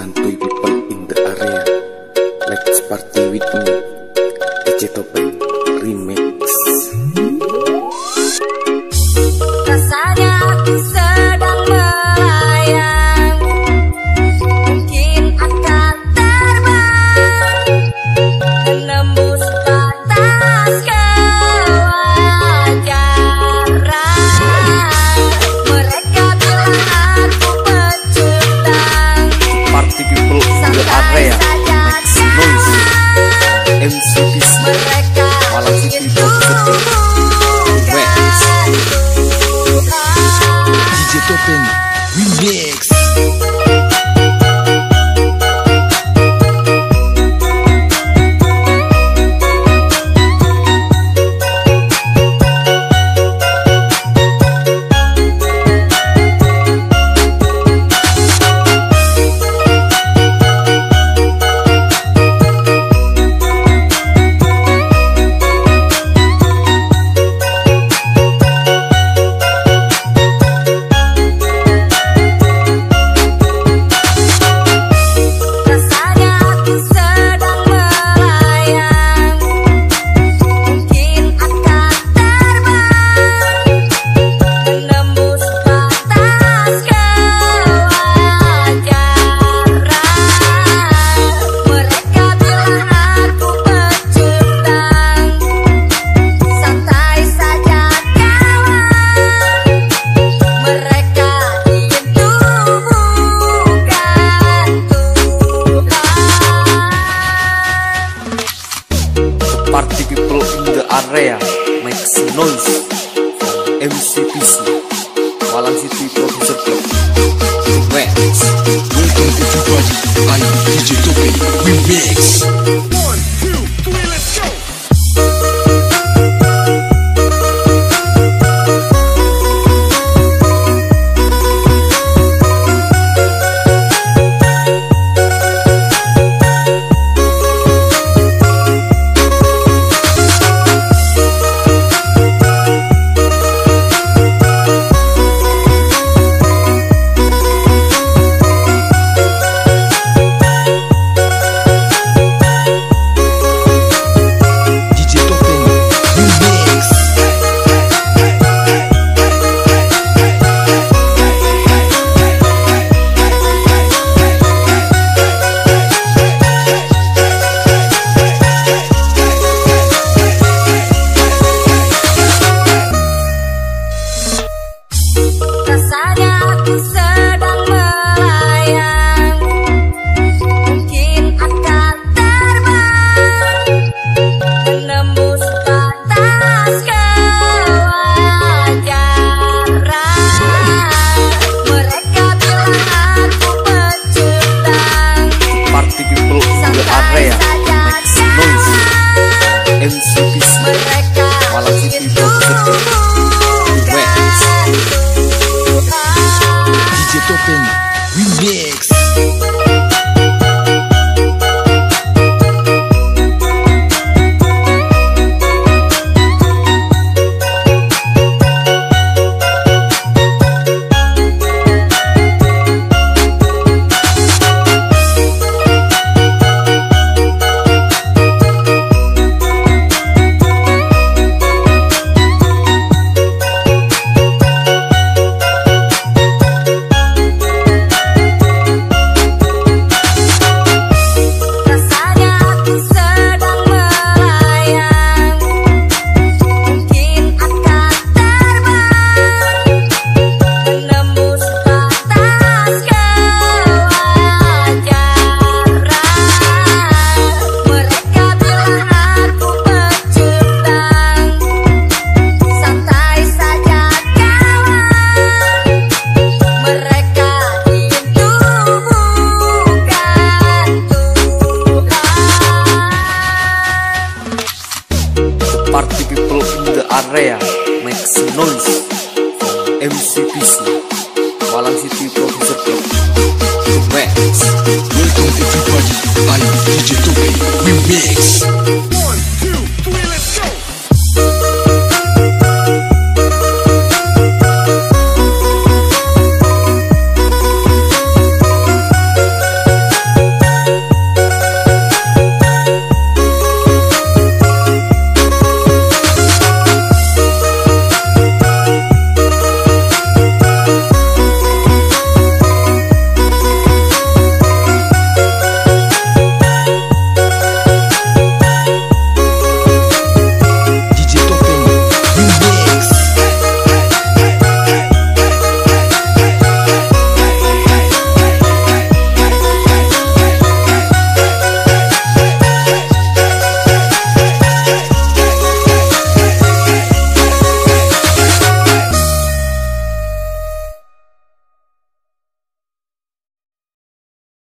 Santuy people in the area. Let's party with me. DJ Topeng MCPC Malang City Producer Club Rex Welcome to Tupac I'm DJ Topi We mix Topen. Rea makes noise from MCPC.